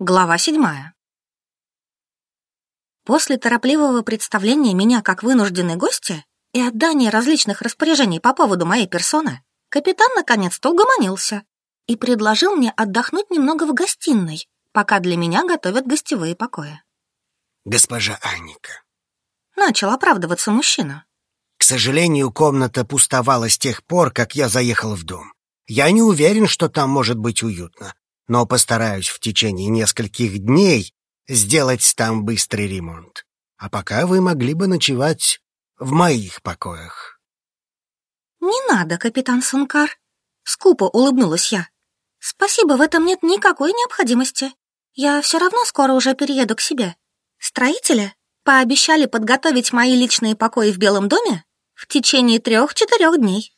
Глава седьмая. После торопливого представления меня как вынужденной гости и отдания различных распоряжений по поводу моей персоны, капитан наконец-то угомонился и предложил мне отдохнуть немного в гостиной, пока для меня готовят гостевые покои. «Госпожа Анника», — начал оправдываться мужчина. «К сожалению, комната пустовала с тех пор, как я заехал в дом. Я не уверен, что там может быть уютно но постараюсь в течение нескольких дней сделать там быстрый ремонт. А пока вы могли бы ночевать в моих покоях. «Не надо, капитан Сункар», — скупо улыбнулась я. «Спасибо, в этом нет никакой необходимости. Я все равно скоро уже перееду к себе. Строители пообещали подготовить мои личные покои в Белом доме в течение трех-четырех дней».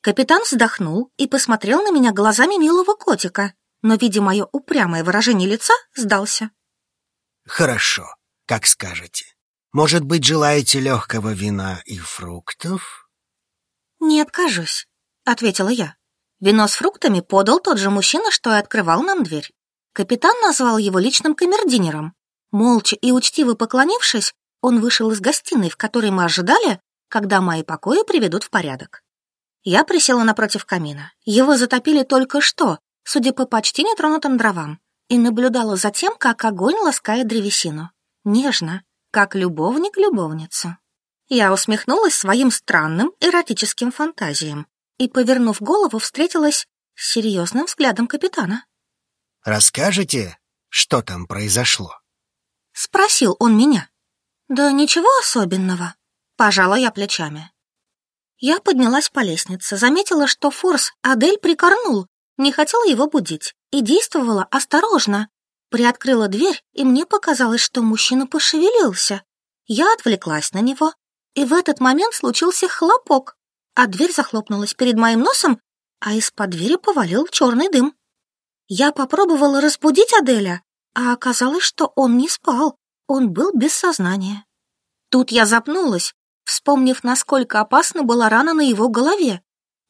Капитан вздохнул и посмотрел на меня глазами милого котика, но, видя мое упрямое выражение лица, сдался. «Хорошо, как скажете. Может быть, желаете легкого вина и фруктов?» «Не откажусь», — ответила я. Вино с фруктами подал тот же мужчина, что и открывал нам дверь. Капитан назвал его личным камердинером. Молча и учтиво поклонившись, он вышел из гостиной, в которой мы ожидали, когда мои покои приведут в порядок. Я присела напротив камина. Его затопили только что, судя по почти нетронутым дровам, и наблюдала за тем, как огонь ласкает древесину. Нежно, как любовник любовницу. Я усмехнулась своим странным эротическим фантазиям и, повернув голову, встретилась с серьезным взглядом капитана. «Расскажете, что там произошло?» Спросил он меня. «Да ничего особенного», — пожала я плечами. Я поднялась по лестнице, заметила, что Форс Адель прикорнул не хотела его будить и действовала осторожно. Приоткрыла дверь, и мне показалось, что мужчина пошевелился. Я отвлеклась на него, и в этот момент случился хлопок, а дверь захлопнулась перед моим носом, а из-под двери повалил черный дым. Я попробовала разбудить Аделя, а оказалось, что он не спал, он был без сознания. Тут я запнулась, вспомнив, насколько опасна была рана на его голове,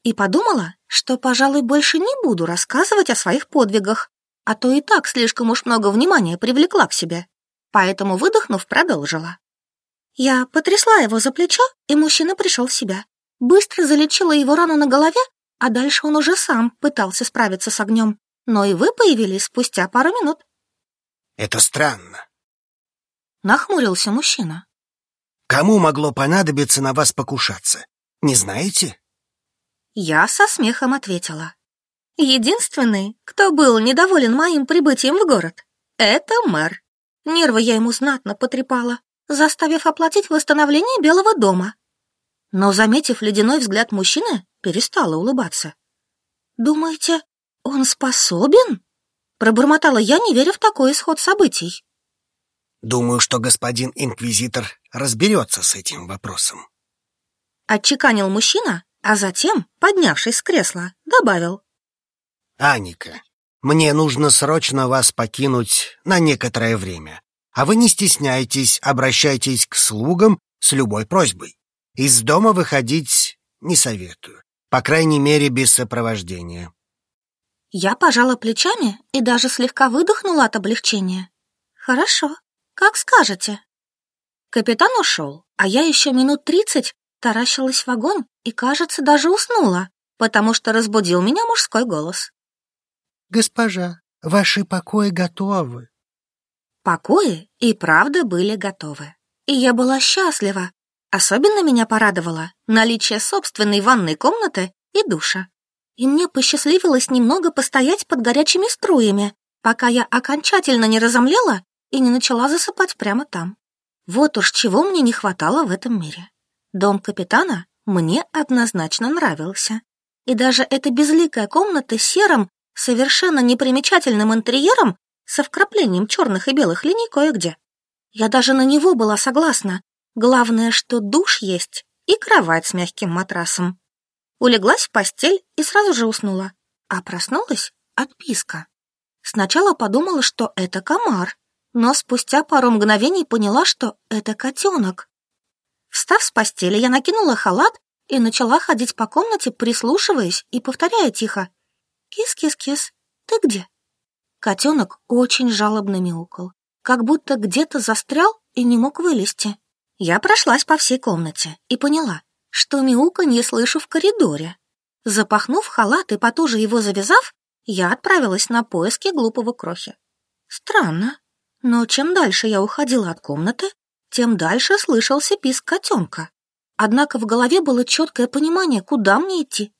и подумала, что, пожалуй, больше не буду рассказывать о своих подвигах, а то и так слишком уж много внимания привлекла к себе. Поэтому, выдохнув, продолжила. Я потрясла его за плечо, и мужчина пришел в себя. Быстро залечила его рану на голове, а дальше он уже сам пытался справиться с огнем. Но и вы появились спустя пару минут. Это странно. Нахмурился мужчина. Кому могло понадобиться на вас покушаться? Не знаете? Я со смехом ответила. Единственный, кто был недоволен моим прибытием в город, это мэр. Нервы я ему знатно потрепала, заставив оплатить восстановление Белого дома. Но, заметив ледяной взгляд мужчины, перестала улыбаться. «Думаете, он способен?» Пробормотала я, не веря в такой исход событий. «Думаю, что господин инквизитор разберется с этим вопросом», — отчеканил мужчина, а затем, поднявшись с кресла, добавил. «Аника, мне нужно срочно вас покинуть на некоторое время, а вы не стесняйтесь, обращайтесь к слугам с любой просьбой. Из дома выходить не советую, по крайней мере, без сопровождения». Я пожала плечами и даже слегка выдохнула от облегчения. «Хорошо, как скажете». Капитан ушел, а я еще минут тридцать таращилась в огонь и, кажется, даже уснула, потому что разбудил меня мужской голос. «Госпожа, ваши покои готовы». Покои и правда были готовы, и я была счастлива. Особенно меня порадовало наличие собственной ванной комнаты и душа. И мне посчастливилось немного постоять под горячими струями, пока я окончательно не разомлела и не начала засыпать прямо там. Вот уж чего мне не хватало в этом мире. Дом капитана мне однозначно нравился. И даже эта безликая комната с серым, совершенно непримечательным интерьером со вкраплением черных и белых линий кое-где. Я даже на него была согласна. Главное, что душ есть и кровать с мягким матрасом. Улеглась в постель и сразу же уснула. А проснулась от писка. Сначала подумала, что это комар, но спустя пару мгновений поняла, что это котенок. Встав с постели, я накинула халат и начала ходить по комнате, прислушиваясь и повторяя тихо. «Кис-кис-кис, ты где?» Котенок очень жалобно мяукал, как будто где-то застрял и не мог вылезти. Я прошлась по всей комнате и поняла, что мяука не слышу в коридоре. Запахнув халат и потуже его завязав, я отправилась на поиски глупого крохи. Странно, но чем дальше я уходила от комнаты, тем дальше слышался писк котенка. Однако в голове было четкое понимание, куда мне идти.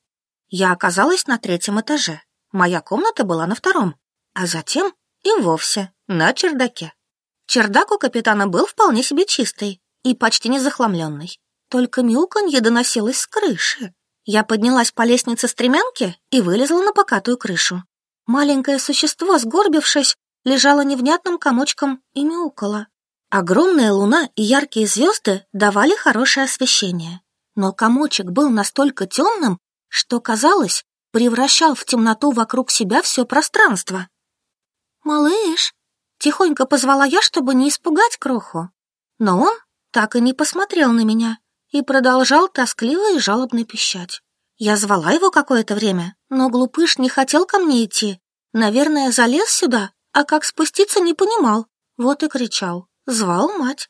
Я оказалась на третьем этаже. Моя комната была на втором, а затем и вовсе на чердаке. Чердак у капитана был вполне себе чистый и почти не захламленный. Только мяуканье доносилось с крыши. Я поднялась по лестнице стремянки и вылезла на покатую крышу. Маленькое существо, сгорбившись, лежало невнятным комочком и мяукало. Огромная луна и яркие звезды давали хорошее освещение. Но комочек был настолько темным, что, казалось, превращал в темноту вокруг себя все пространство. «Малыш!» — тихонько позвала я, чтобы не испугать кроху. Но он так и не посмотрел на меня и продолжал тоскливо и жалобно пищать. Я звала его какое-то время, но глупыш не хотел ко мне идти. Наверное, залез сюда, а как спуститься не понимал. Вот и кричал. Звал мать.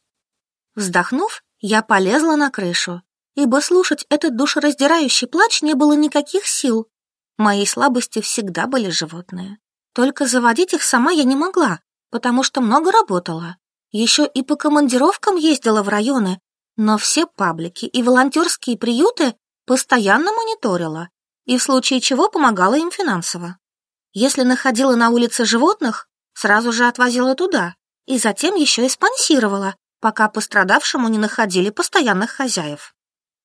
Вздохнув, я полезла на крышу, ибо слушать этот душераздирающий плач не было никаких сил. Моей слабостью всегда были животные. Только заводить их сама я не могла, потому что много работала. Еще и по командировкам ездила в районы, но все паблики и волонтерские приюты постоянно мониторила и в случае чего помогала им финансово. Если находила на улице животных, сразу же отвозила туда и затем еще и спонсировала, пока пострадавшему не находили постоянных хозяев.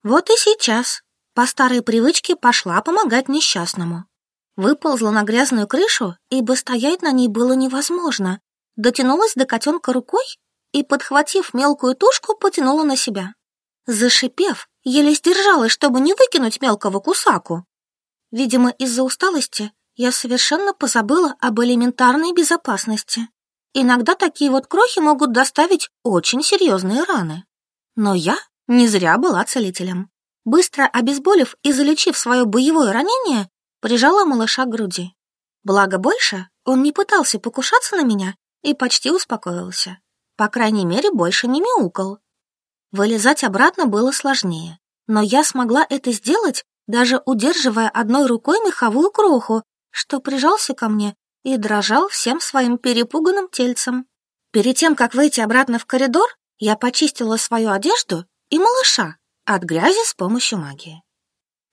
Вот и сейчас по старой привычке пошла помогать несчастному. Выползла на грязную крышу, ибо стоять на ней было невозможно. Дотянулась до котенка рукой и, подхватив мелкую тушку, потянула на себя. Зашипев, еле сдержалась, чтобы не выкинуть мелкого кусаку. Видимо, из-за усталости я совершенно позабыла об элементарной безопасности. Иногда такие вот крохи могут доставить очень серьезные раны. Но я не зря была целителем. Быстро обезболив и залечив свое боевое ранение, прижала малыша к груди. Благо больше он не пытался покушаться на меня и почти успокоился. По крайней мере, больше не мяукал. Вылезать обратно было сложнее, но я смогла это сделать, даже удерживая одной рукой меховую кроху, что прижался ко мне и дрожал всем своим перепуганным тельцем. Перед тем, как выйти обратно в коридор, я почистила свою одежду и малыша от грязи с помощью магии.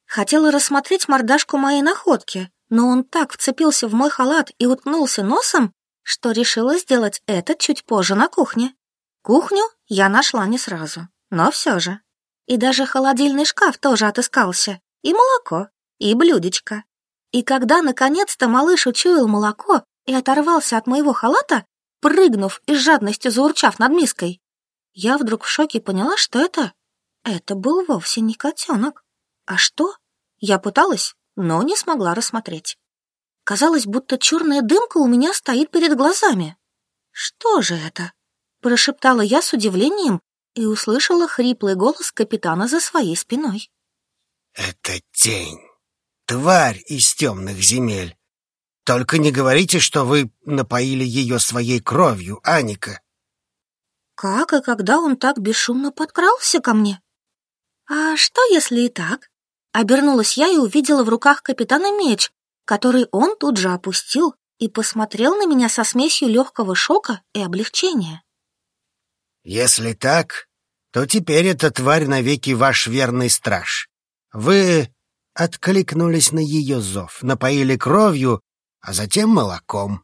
Хотела рассмотреть мордашку моей находки, но он так вцепился в мой халат и уткнулся носом, что решила сделать это чуть позже на кухне. Кухню я нашла не сразу, но все же. И даже холодильный шкаф тоже отыскался, и молоко, и блюдечко. И когда наконец-то малыш учуял молоко и оторвался от моего халата, прыгнув и с жадностью заурчав над миской, я вдруг в шоке поняла, что это... Это был вовсе не котенок. А что? Я пыталась, но не смогла рассмотреть. Казалось, будто черная дымка у меня стоит перед глазами. «Что же это?» — прошептала я с удивлением и услышала хриплый голос капитана за своей спиной. «Это тень, тварь из темных земель. Только не говорите, что вы напоили ее своей кровью, Аника». «Как и когда он так бесшумно подкрался ко мне?» «А что, если и так?» Обернулась я и увидела в руках капитана меч, который он тут же опустил и посмотрел на меня со смесью легкого шока и облегчения. «Если так, то теперь эта тварь навеки ваш верный страж. Вы откликнулись на ее зов, напоили кровью, а затем молоком».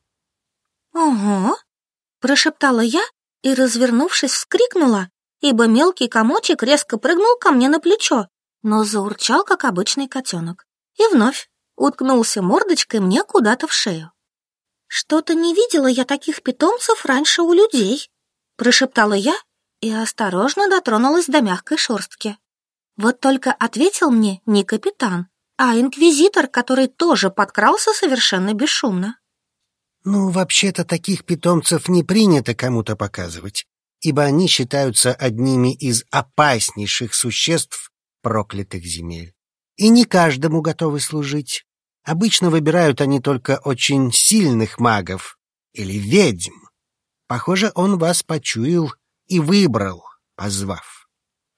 «Ого!» — прошептала я и, развернувшись, вскрикнула, ибо мелкий комочек резко прыгнул ко мне на плечо, но заурчал, как обычный котенок. И вновь уткнулся мордочкой мне куда-то в шею. «Что-то не видела я таких питомцев раньше у людей», прошептала я и осторожно дотронулась до мягкой шерстки. Вот только ответил мне не капитан, а инквизитор, который тоже подкрался совершенно бесшумно. «Ну, вообще-то таких питомцев не принято кому-то показывать, ибо они считаются одними из опаснейших существ проклятых земель. И не каждому готовы служить. Обычно выбирают они только очень сильных магов, или ведьм. Похоже, он вас почуял и выбрал, позвав.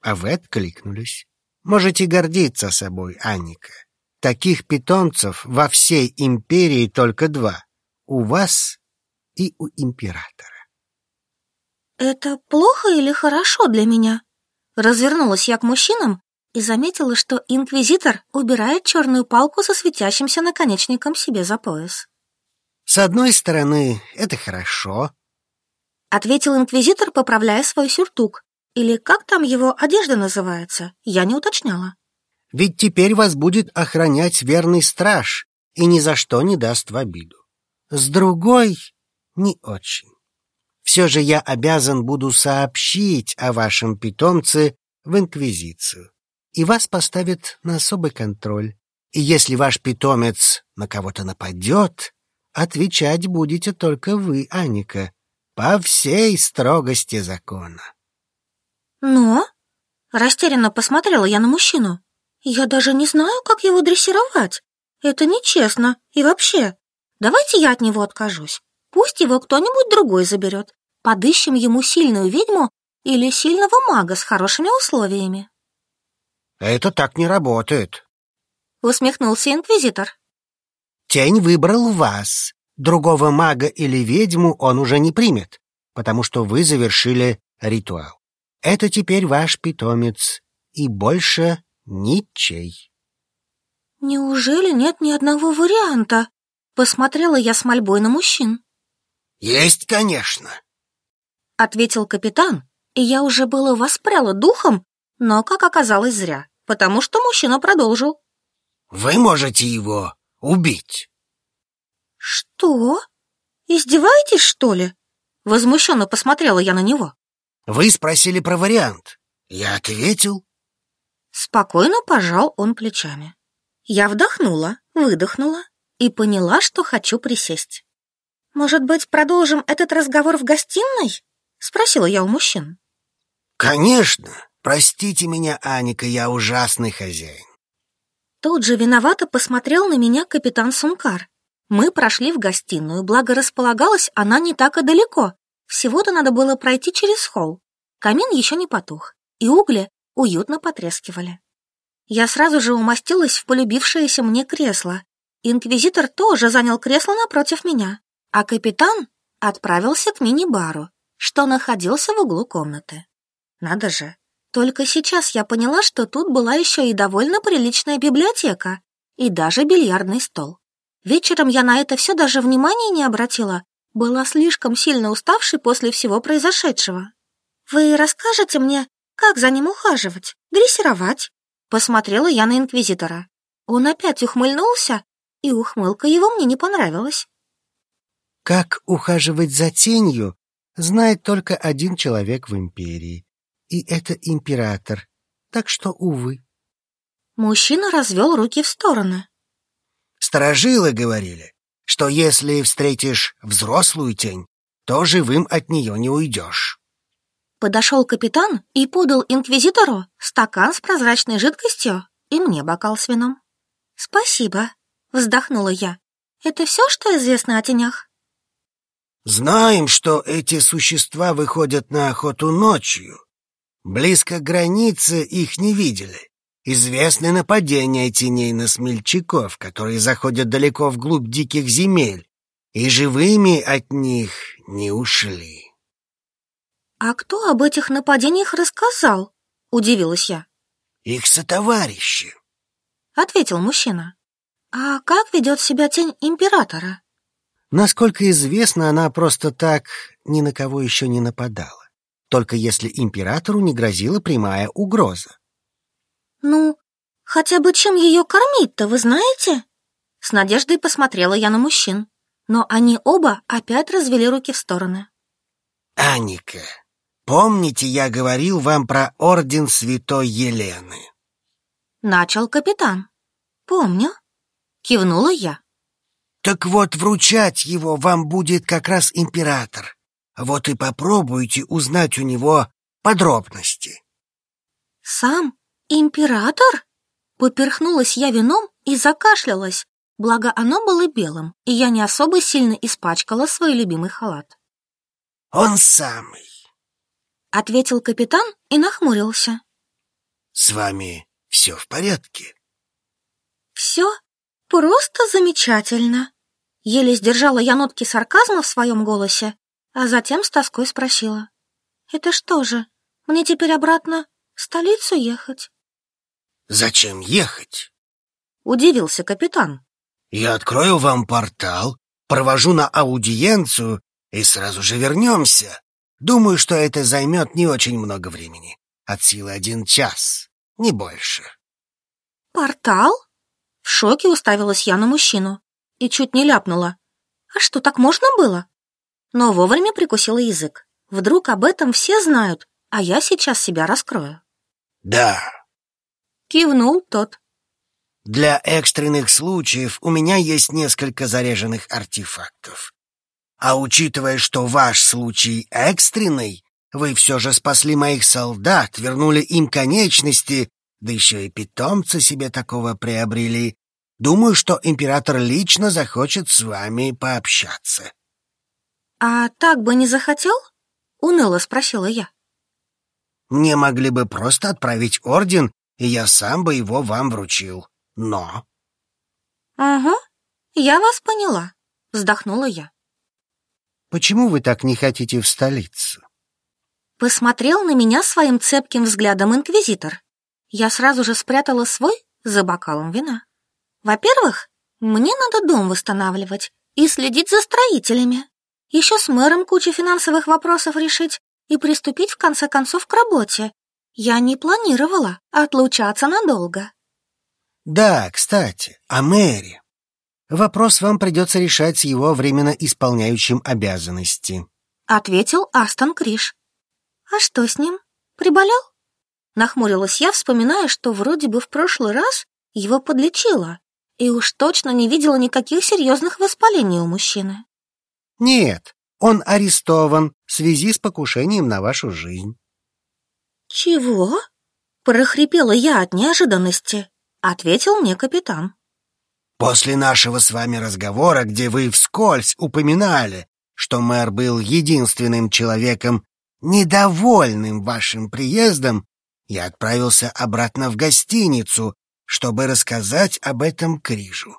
А вы откликнулись. Можете гордиться собой, Анника. Таких питомцев во всей империи только два. У вас и у императора. «Это плохо или хорошо для меня?» Развернулась я к мужчинам и заметила, что инквизитор убирает черную палку со светящимся наконечником себе за пояс. «С одной стороны, это хорошо», — ответил инквизитор, поправляя свой сюртук. Или как там его одежда называется, я не уточняла. «Ведь теперь вас будет охранять верный страж и ни за что не даст в обиду. С другой, не очень. Все же я обязан буду сообщить о вашем питомце в Инквизицию, и вас поставят на особый контроль. И если ваш питомец на кого-то нападет, отвечать будете только вы, Аника, по всей строгости закона. Но? Растерянно посмотрела я на мужчину. Я даже не знаю, как его дрессировать. Это нечестно. И вообще, давайте я от него откажусь. Пусть его кто-нибудь другой заберет. Подыщем ему сильную ведьму или сильного мага с хорошими условиями. Это так не работает. Усмехнулся инквизитор. Тень выбрал вас. Другого мага или ведьму он уже не примет, потому что вы завершили ритуал. Это теперь ваш питомец, и больше ничей. Неужели нет ни одного варианта? Посмотрела я с мольбой на мужчин. Есть, конечно, ответил капитан, и я уже было воспряла духом, но, как оказалось, зря, потому что мужчина продолжил. Вы можете его убить. Что? Издеваетесь, что ли? Возмущенно посмотрела я на него. Вы спросили про вариант. Я ответил. Спокойно пожал он плечами. Я вдохнула, выдохнула и поняла, что хочу присесть. Может быть, продолжим этот разговор в гостиной? Спросила я у мужчин. Конечно. Простите меня, Аника, я ужасный хозяин. Тут же виновато посмотрел на меня капитан Сумкар. Мы прошли в гостиную, благо располагалась она не так и далеко. Всего-то надо было пройти через холл. Камин еще не потух, и угли уютно потрескивали. Я сразу же умостилась в полюбившееся мне кресло. Инквизитор тоже занял кресло напротив меня, а капитан отправился к мини-бару, что находился в углу комнаты. Надо же, только сейчас я поняла, что тут была еще и довольно приличная библиотека и даже бильярдный стол. Вечером я на это все даже внимания не обратила, была слишком сильно уставшей после всего произошедшего. «Вы расскажете мне, как за ним ухаживать, дрессировать?» Посмотрела я на инквизитора. Он опять ухмыльнулся, и ухмылка его мне не понравилась. «Как ухаживать за тенью, знает только один человек в империи, и это император, так что, увы. Мужчина развел руки в стороны. Сторожилы говорили, что если встретишь взрослую тень, то живым от нее не уйдешь. Подошел капитан и подал инквизитору стакан с прозрачной жидкостью и мне бокал с вином. «Спасибо», — вздохнула я. «Это все, что известно о тенях?» Знаем, что эти существа выходят на охоту ночью. Близко к границе их не видели. Известны нападения теней на смельчаков, которые заходят далеко вглубь диких земель, и живыми от них не ушли. «А кто об этих нападениях рассказал?» — удивилась я. «Их сотоварищи», — ответил мужчина. «А как ведет себя тень императора?» Насколько известно, она просто так ни на кого еще не нападала. Только если императору не грозила прямая угроза. «Ну, хотя бы чем ее кормить-то, вы знаете?» С надеждой посмотрела я на мужчин, но они оба опять развели руки в стороны. «Аника, помните, я говорил вам про орден святой Елены?» Начал капитан. «Помню», — кивнула я. Так вот, вручать его вам будет как раз император. Вот и попробуйте узнать у него подробности. Сам император? Поперхнулась я вином и закашлялась. Благо, оно было белым, и я не особо сильно испачкала свой любимый халат. «Он самый», — ответил капитан и нахмурился. «С вами все в порядке?» «Все просто замечательно!» Еле сдержала я нотки сарказма в своем голосе, а затем с тоской спросила. «Это что же, мне теперь обратно в столицу ехать?» «Зачем ехать?» — удивился капитан. «Я открою вам портал, провожу на аудиенцию и сразу же вернемся. Думаю, что это займет не очень много времени. От силы один час, не больше». «Портал?» В шоке уставилась я на мужчину и чуть не ляпнула. «А что, так можно было?» Но вовремя прикусила язык. Вдруг об этом все знают, а я сейчас себя раскрою. «Да», — кивнул тот. «Для экстренных случаев у меня есть несколько заряженных артефактов. А учитывая, что ваш случай экстренный, вы все же спасли моих солдат, вернули им конечности, да еще и питомца себе такого приобрели. Думаю, что император лично захочет с вами пообщаться». «А так бы не захотел?» — уныло спросила я. Мне могли бы просто отправить орден, и я сам бы его вам вручил. Но...» «Угу, я вас поняла», — вздохнула я. «Почему вы так не хотите в столицу?» Посмотрел на меня своим цепким взглядом инквизитор. Я сразу же спрятала свой за бокалом вина. Во-первых, мне надо дом восстанавливать и следить за строителями. Еще с мэром кучу финансовых вопросов решить и приступить в конце концов к работе. Я не планировала отлучаться надолго. Да, кстати, о мэре. Вопрос вам придется решать с его временно исполняющим обязанности. Ответил Астон Криш. А что с ним? Приболел? Нахмурилась я, вспоминая, что вроде бы в прошлый раз его подлечила, и уж точно не видела никаких серьезных воспалений у мужчины. Нет, он арестован в связи с покушением на вашу жизнь. Чего? Прохрипела я от неожиданности, ответил мне капитан. После нашего с вами разговора, где вы вскользь упоминали, что мэр был единственным человеком, недовольным вашим приездом, я отправился обратно в гостиницу, чтобы рассказать об этом Крижу.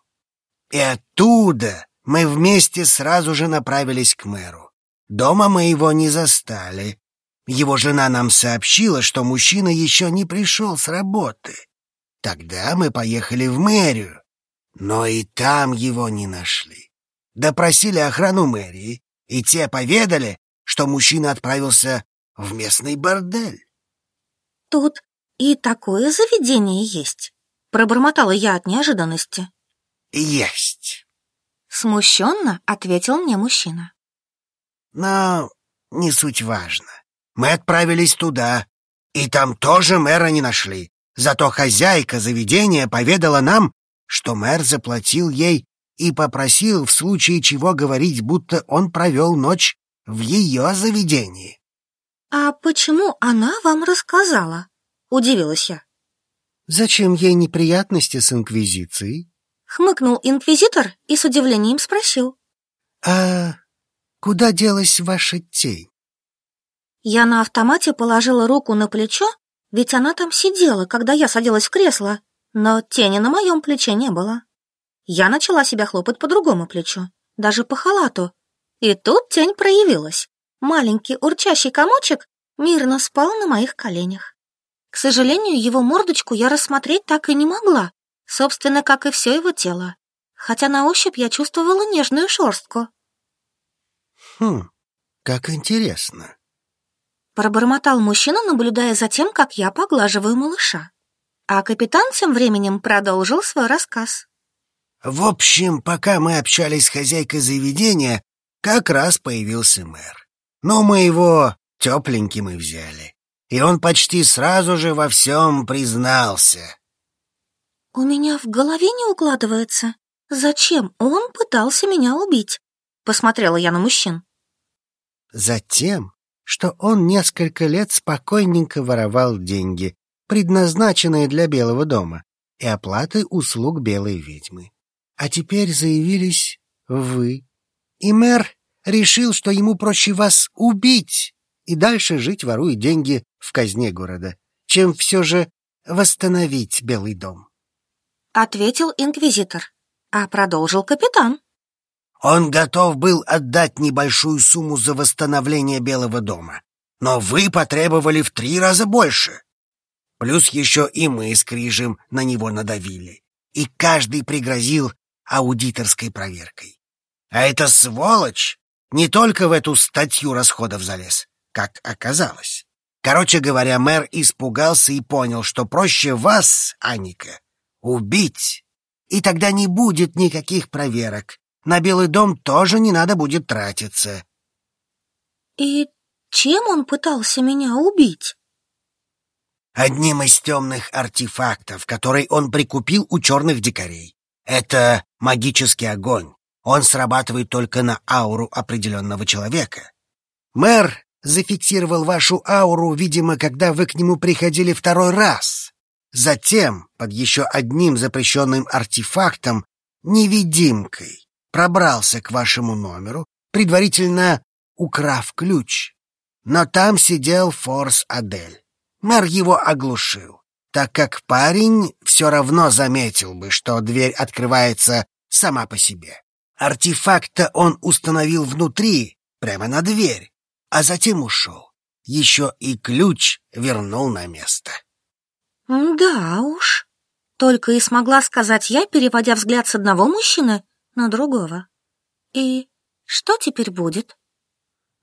И оттуда мы вместе сразу же направились к мэру. Дома мы его не застали. Его жена нам сообщила, что мужчина еще не пришел с работы. Тогда мы поехали в мэрию, но и там его не нашли. Допросили охрану мэрии, и те поведали, что мужчина отправился в местный бордель. «Тут и такое заведение есть», — пробормотала я от неожиданности. «Есть», Смущенно ответил мне мужчина. Но не суть важно. Мы отправились туда, и там тоже мэра не нашли. Зато хозяйка заведения поведала нам, что мэр заплатил ей и попросил в случае чего говорить, будто он провел ночь в ее заведении. «А почему она вам рассказала?» — удивилась я. «Зачем ей неприятности с Инквизицией?» Хмыкнул инквизитор и с удивлением спросил. «А куда делась ваша тень?» Я на автомате положила руку на плечо, ведь она там сидела, когда я садилась в кресло, но тени на моем плече не было. Я начала себя хлопать по другому плечу, даже по халату. И тут тень проявилась. Маленький урчащий комочек мирно спал на моих коленях. К сожалению, его мордочку я рассмотреть так и не могла, собственно, как и все его тело, хотя на ощупь я чувствовала нежную шерстку. «Хм, как интересно!» Пробормотал мужчина, наблюдая за тем, как я поглаживаю малыша. А капитан тем временем продолжил свой рассказ. «В общем, пока мы общались с хозяйкой заведения, как раз появился мэр. Но мы его тепленьким и взяли. И он почти сразу же во всем признался. «У меня в голове не укладывается. Зачем он пытался меня убить?» Посмотрела я на мужчин. «Затем, что он несколько лет спокойненько воровал деньги, предназначенные для Белого дома, и оплаты услуг белой ведьмы. а теперь заявились вы. И мэр решил, что ему проще вас убить и дальше жить, воруя деньги в казне города, чем все же восстановить Белый дом. Ответил инквизитор, а продолжил капитан. Он готов был отдать небольшую сумму за восстановление Белого дома, но вы потребовали в три раза больше. Плюс еще и мы с Крижем на него надавили, и каждый пригрозил аудиторской проверкой. А эта сволочь не только в эту статью расходов залез, как оказалось. Короче говоря, мэр испугался и понял, что проще вас, Аника, убить. И тогда не будет никаких проверок. На Белый дом тоже не надо будет тратиться. И чем он пытался меня убить? Одним из темных артефактов, который он прикупил у черных дикарей. Это магический огонь. Он срабатывает только на ауру определенного человека. Мэр зафиксировал вашу ауру, видимо, когда вы к нему приходили второй раз. Затем, под еще одним запрещенным артефактом, невидимкой, пробрался к вашему номеру, предварительно украв ключ. Но там сидел Форс Адель. Мэр его оглушил, так как парень все равно заметил бы, что дверь открывается сама по себе. Артефакта он установил внутри, прямо на дверь, а затем ушел. Еще и ключ вернул на место. Да уж, только и смогла сказать я, переводя взгляд с одного мужчины на другого. И что теперь будет?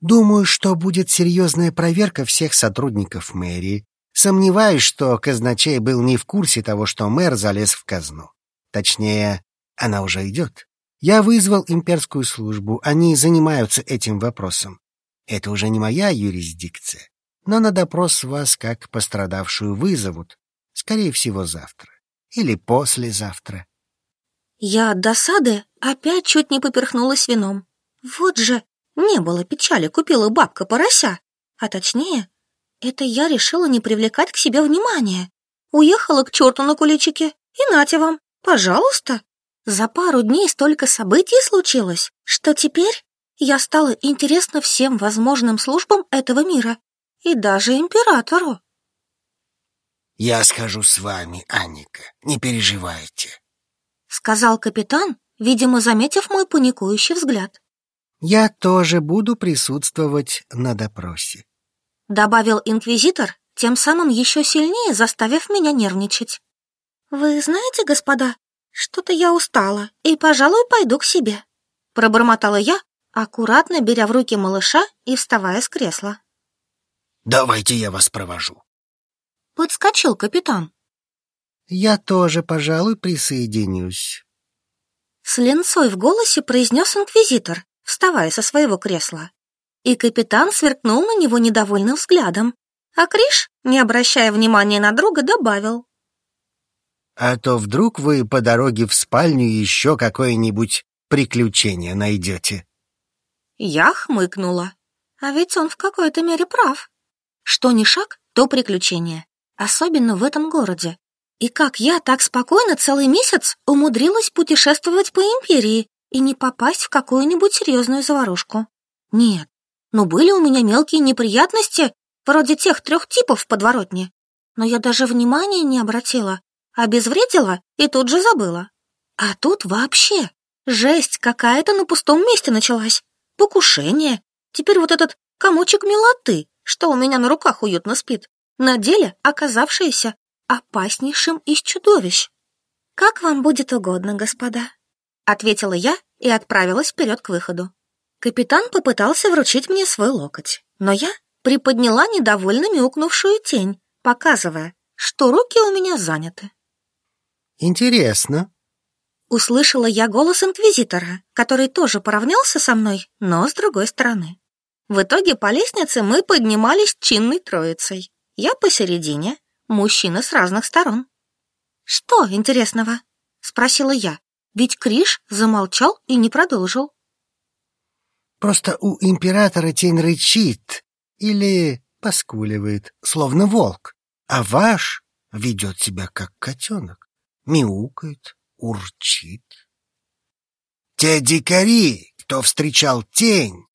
Думаю, что будет серьезная проверка всех сотрудников мэрии. Сомневаюсь, что казначей был не в курсе того, что мэр залез в казну. Точнее, она уже идет. Я вызвал имперскую службу, они занимаются этим вопросом. Это уже не моя юрисдикция, но на допрос вас как пострадавшую вызовут, скорее всего, завтра или послезавтра. Я от досады опять чуть не поперхнулась вином. Вот же, не было печали, купила бабка порося. А точнее, это я решила не привлекать к себе внимания. Уехала к черту на куличике, и нате вам, пожалуйста. За пару дней столько событий случилось, что теперь я стала интересна всем возможным службам этого мира и даже императору. «Я схожу с вами, Анника, не переживайте», — сказал капитан, видимо, заметив мой паникующий взгляд. «Я тоже буду присутствовать на допросе», — добавил инквизитор, тем самым еще сильнее заставив меня нервничать. «Вы знаете, господа, что-то я устала и, пожалуй, пойду к себе», — пробормотала я, аккуратно беря в руки малыша и вставая с кресла. «Давайте я вас провожу», — подскочил капитан. «Я тоже, пожалуй, присоединюсь». С ленцой в голосе произнес инквизитор, вставая со своего кресла. И капитан сверкнул на него недовольным взглядом, а Криш, не обращая внимания на друга, добавил. А то вдруг вы по дороге в спальню еще какое-нибудь приключение найдете. Я хмыкнула. А ведь он в какой-то мере прав. Что ни шаг, то приключение. Особенно в этом городе. И как я так спокойно целый месяц умудрилась путешествовать по империи и не попасть в какую-нибудь серьезную заварушку? Нет, ну были у меня мелкие неприятности, вроде тех трех типов в подворотне. Но я даже внимания не обратила, обезвредила и тут же забыла. А тут вообще жесть какая-то на пустом месте началась. Покушение. Теперь вот этот комочек милоты, что у меня на руках уютно спит, на деле оказавшийся опаснейшим из чудовищ. «Как вам будет угодно, господа», — ответила я и отправилась вперед к выходу. Капитан попытался вручить мне свой локоть, но я приподняла недовольно мяукнувшую тень, показывая, что руки у меня заняты. Интересно. Услышала я голос инквизитора, который тоже поравнялся со мной, но с другой стороны. В итоге по лестнице мы поднимались чинной троицей. Я посередине, мужчины с разных сторон. «Что интересного?» — спросила я, ведь Криш замолчал и не продолжил. «Просто у императора тень рычит или поскуливает, словно волк, а ваш ведет себя как котенок мяукает, урчит. Те дикари, кто встречал тень,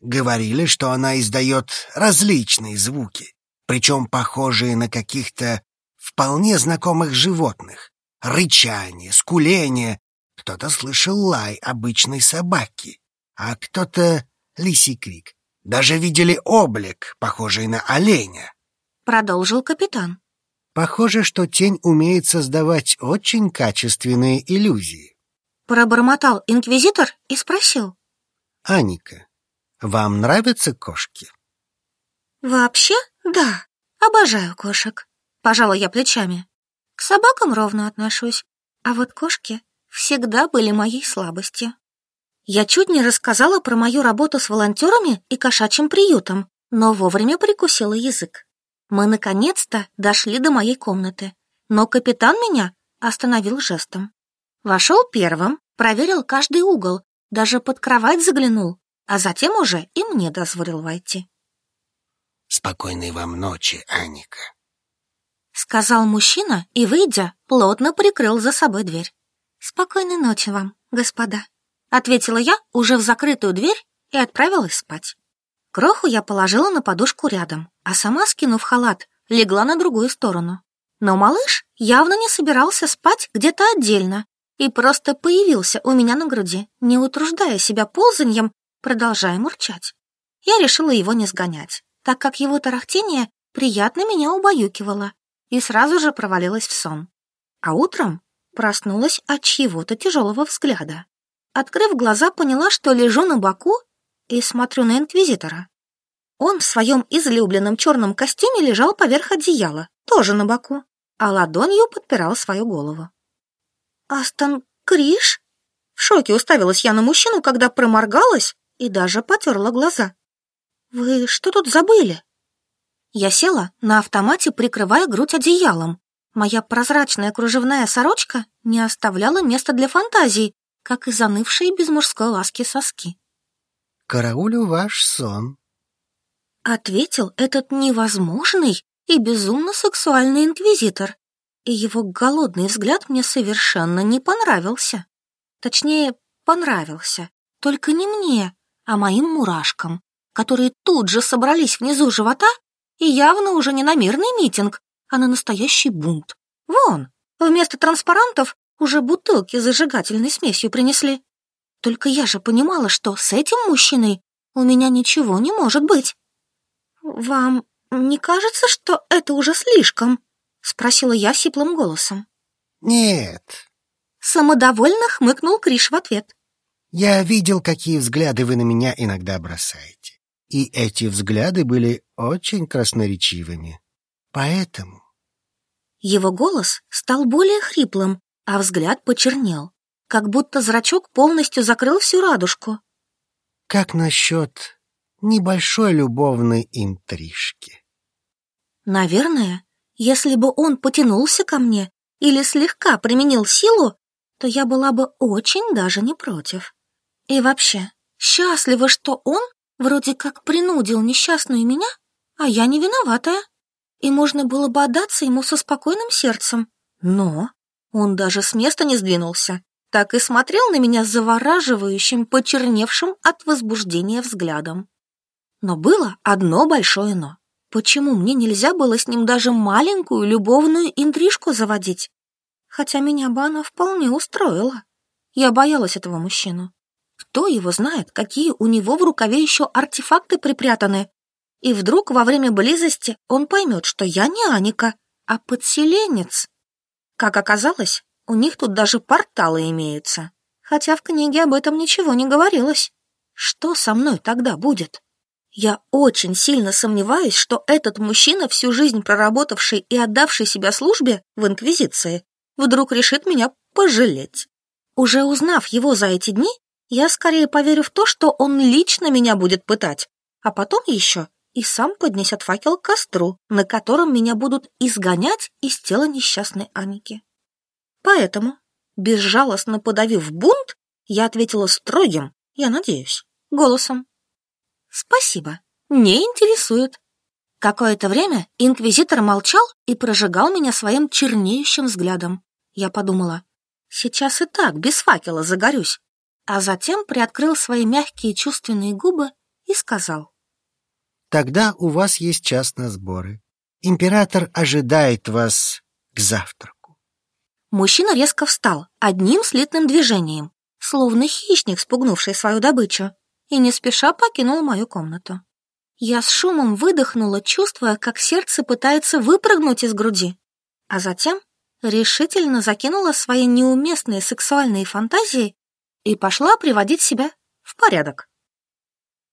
говорили, что она издает различные звуки, причем похожие на каких-то вполне знакомых животных. Рычание, скуление. Кто-то слышал лай обычной собаки, а кто-то лисий крик. Даже видели облик, похожий на оленя. Продолжил капитан. Похоже, что тень умеет создавать очень качественные иллюзии. Пробормотал инквизитор и спросил. Аника, вам нравятся кошки? Вообще, да. Обожаю кошек. Пожала я плечами. К собакам ровно отношусь, а вот кошки всегда были моей слабостью. Я чуть не рассказала про мою работу с волонтерами и кошачьим приютом, но вовремя прикусила язык. Мы наконец-то дошли до моей комнаты, но капитан меня остановил жестом. Вошел первым, проверил каждый угол, даже под кровать заглянул, а затем уже и мне дозволил войти. «Спокойной вам ночи, Аника», — сказал мужчина и, выйдя, плотно прикрыл за собой дверь. «Спокойной ночи вам, господа», — ответила я уже в закрытую дверь и отправилась спать. Кроху я положила на подушку рядом, а сама, скинув халат, легла на другую сторону. Но малыш явно не собирался спать где-то отдельно и просто появился у меня на груди, не утруждая себя ползаньем, продолжая мурчать. Я решила его не сгонять, так как его тарахтение приятно меня убаюкивало и сразу же провалилась в сон. А утром проснулась от чьего-то тяжелого взгляда. Открыв глаза, поняла, что лежу на боку и смотрю на инквизитора. Он в своем излюбленном черном костюме лежал поверх одеяла, тоже на боку, а ладонью подпирал свою голову. «Астон Криш?» В шоке уставилась я на мужчину, когда проморгалась и даже потерла глаза. «Вы что тут забыли?» Я села на автомате, прикрывая грудь одеялом. Моя прозрачная кружевная сорочка не оставляла места для фантазий, как и занывшие без мужской ласки соски. «Караулю ваш сон», — ответил этот невозможный и безумно сексуальный инквизитор. И его голодный взгляд мне совершенно не понравился. Точнее, понравился. Только не мне, а моим мурашкам, которые тут же собрались внизу живота и явно уже не на мирный митинг, а на настоящий бунт. Вон, вместо транспарантов уже бутылки с зажигательной смесью принесли. Только я же понимала, что с этим мужчиной у меня ничего не может быть. «Вам не кажется, что это уже слишком?» — спросила я сиплым голосом. «Нет». Самодовольно хмыкнул Криш в ответ. «Я видел, какие взгляды вы на меня иногда бросаете и эти взгляды были очень красноречивыми. Поэтому... Его голос стал более хриплым, а взгляд почернел, как будто зрачок полностью закрыл всю радужку. Как насчет небольшой любовной интрижки? Наверное, если бы он потянулся ко мне или слегка применил силу, то я была бы очень даже не против. И вообще, счастлива, что он Вроде как принудил несчастную меня, а я не виноватая. И можно было бы отдаться ему со спокойным сердцем. Но он даже с места не сдвинулся, так и смотрел на меня завораживающим, почерневшим от возбуждения взглядом. Но было одно большое «но». Почему мне нельзя было с ним даже маленькую любовную интрижку заводить? Хотя меня бы она вполне устроила. Я боялась этого мужчину. Кто его знает, какие у него в рукаве еще артефакты припрятаны? И вдруг во время близости он поймет, что я не Аника, а подселенец. Как оказалось, у них тут даже порталы имеются. Хотя в книге об этом ничего не говорилось. Что со мной тогда будет? Я очень сильно сомневаюсь, что этот мужчина, всю жизнь проработавший и отдавший себя службе в Инквизиции, вдруг решит меня пожалеть. Уже узнав его за эти дни, я скорее поверю в то, что он лично меня будет пытать, а потом еще и сам поднесет факел к костру, на котором меня будут изгонять из тела несчастной Аники. Поэтому, безжалостно подавив бунт, я ответила строгим, я надеюсь, голосом. «Спасибо, не интересует». Какое-то время инквизитор молчал и прожигал меня своим чернеющим взглядом. Я подумала, сейчас и так без факела загорюсь, а затем приоткрыл свои мягкие чувственные губы и сказал. «Тогда у вас есть час на сборы. Император ожидает вас к завтраку». Мужчина резко встал одним слитным движением, словно хищник, спугнувший свою добычу, и не спеша покинул мою комнату. Я с шумом выдохнула, чувствуя, как сердце пытается выпрыгнуть из груди, а затем решительно закинула свои неуместные сексуальные фантазии и пошла приводить себя в порядок.